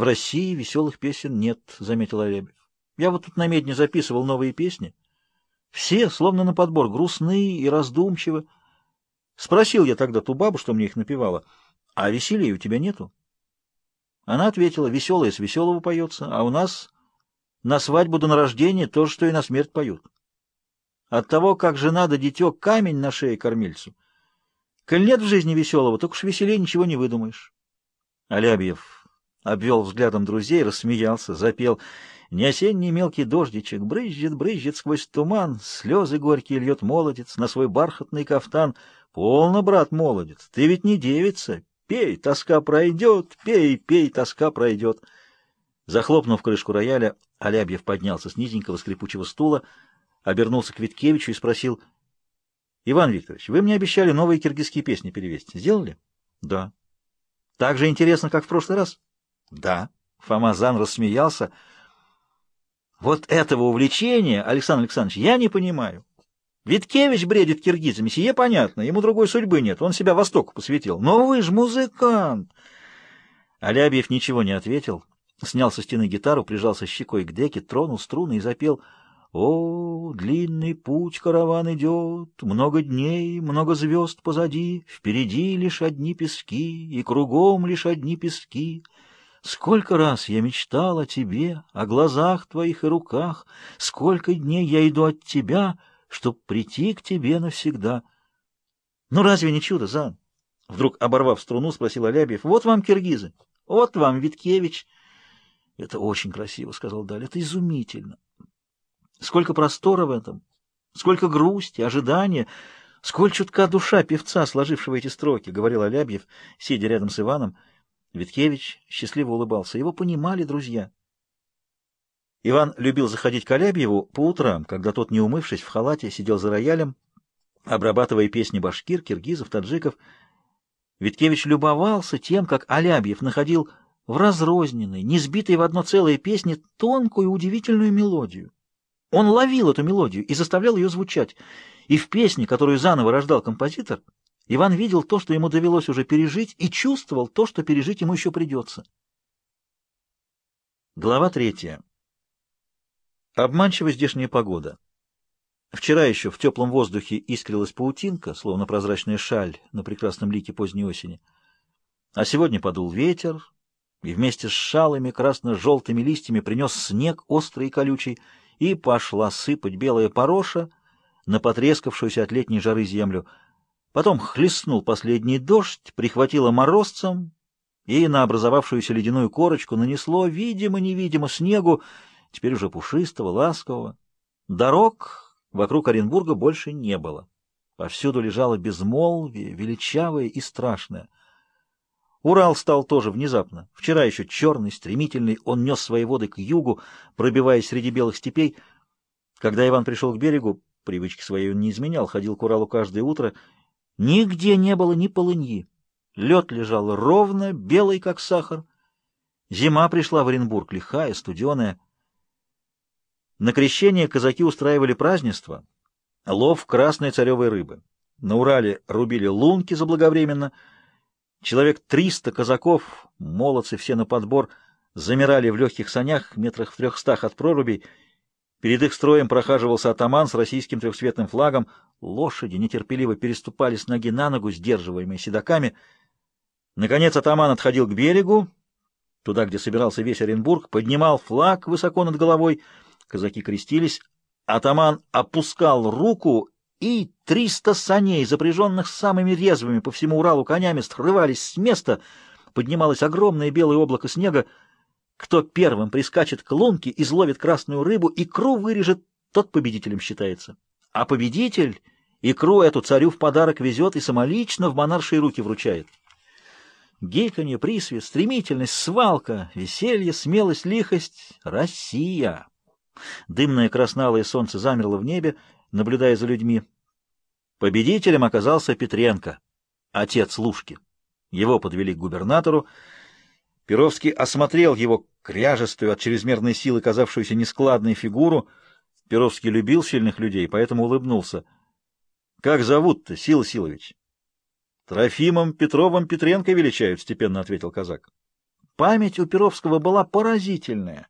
В России веселых песен нет, — заметил Аребьев. Я вот тут намедни записывал новые песни. Все, словно на подбор, грустные и раздумчивы. Спросил я тогда ту бабу, что мне их напевала, а веселья у тебя нету? Она ответила, веселое с веселого поется, а у нас на свадьбу до на рождение то, что и на смерть поют. От того, как жена да дитё камень на шее кормильцу. Коль нет в жизни веселого, так уж веселее ничего не выдумаешь. Алябьев Обвел взглядом друзей, рассмеялся, запел «Не осенний мелкий дождичек брызжет, брызжет сквозь туман, слезы горькие льет молодец на свой бархатный кафтан. Полно, брат, молодец, ты ведь не девица, пей, тоска пройдет, пей, пей, тоска пройдет». Захлопнув крышку рояля, Алябьев поднялся с низенького скрипучего стула, обернулся к Виткевичу и спросил «Иван Викторович, вы мне обещали новые киргизские песни перевести. Сделали?» «Да». «Так же интересно, как в прошлый раз?» Да, Фомазан рассмеялся. Вот этого увлечения, Александр Александрович, я не понимаю. Виткевич бредит киргизами, сие понятно, ему другой судьбы нет, он себя Востоку посвятил. Но вы же музыкант! Алябьев ничего не ответил, снял со стены гитару, прижался щекой к деке, тронул струны и запел «О, длинный путь караван идет, много дней, много звезд позади, впереди лишь одни пески, и кругом лишь одни пески». Сколько раз я мечтал о тебе, о глазах твоих и руках, сколько дней я иду от тебя, чтобы прийти к тебе навсегда. Ну разве не чудо, Зан? Вдруг, оборвав струну, спросил Алябьев. Вот вам киргизы, вот вам Виткевич. Это очень красиво, сказал Даль, это изумительно. Сколько простора в этом, сколько грусти, ожидания, сколько чутка душа певца, сложившего эти строки, говорил Алябьев, сидя рядом с Иваном. Виткевич счастливо улыбался. Его понимали друзья. Иван любил заходить к Алябьеву по утрам, когда тот, не умывшись в халате, сидел за роялем, обрабатывая песни башкир, киргизов, таджиков. Виткевич любовался тем, как Алябьев находил в разрозненной, не сбитой в одно целое песне тонкую и удивительную мелодию. Он ловил эту мелодию и заставлял ее звучать, и в песне, которую заново рождал композитор, Иван видел то, что ему довелось уже пережить, и чувствовал то, что пережить ему еще придется. Глава третья. Обманчивая здешняя погода. Вчера еще в теплом воздухе искрилась паутинка, словно прозрачная шаль на прекрасном лике поздней осени. А сегодня подул ветер, и вместе с шалами красно-желтыми листьями принес снег острый и колючий, и пошла сыпать белая пороша на потрескавшуюся от летней жары землю — Потом хлестнул последний дождь, прихватило морозцем, и на образовавшуюся ледяную корочку нанесло видимо-невидимо снегу, теперь уже пушистого, ласкового. Дорог вокруг Оренбурга больше не было. Повсюду лежало безмолвие, величавое и страшное. Урал стал тоже внезапно. Вчера еще черный, стремительный, он нес свои воды к югу, пробиваясь среди белых степей. Когда Иван пришел к берегу, привычки своей он не изменял, ходил к Уралу каждое утро — Нигде не было ни полыньи. Лед лежал ровно, белый, как сахар. Зима пришла в Оренбург, лихая, студеная. На крещение казаки устраивали празднество, лов красной царевой рыбы. На Урале рубили лунки заблаговременно. Человек триста казаков, молодцы все на подбор, замирали в легких санях, метрах в трехстах от прорубей, Перед их строем прохаживался атаман с российским трехцветным флагом. Лошади нетерпеливо переступали с ноги на ногу, сдерживаемые седоками. Наконец атаман отходил к берегу, туда, где собирался весь Оренбург, поднимал флаг высоко над головой. Казаки крестились. Атаман опускал руку, и триста саней, запряженных самыми резвыми по всему Уралу конями, срывались с места. Поднималось огромное белое облако снега. Кто первым прискачет к лунке, изловит красную рыбу, икру вырежет, тот победителем считается. А победитель икру эту царю в подарок везет и самолично в монаршие руки вручает. Гейканье, присвист, стремительность, свалка, веселье, смелость, лихость — Россия. Дымное красналое солнце замерло в небе, наблюдая за людьми. Победителем оказался Петренко, отец Лушки. Его подвели к губернатору. Перовский осмотрел его кряжестую от чрезмерной силы казавшуюся нескладной фигуру, Перовский любил сильных людей, поэтому улыбнулся. — Как зовут-то, Сила Силович? — Трофимом Петровым Петренко величают, — степенно ответил казак. Память у Перовского была поразительная.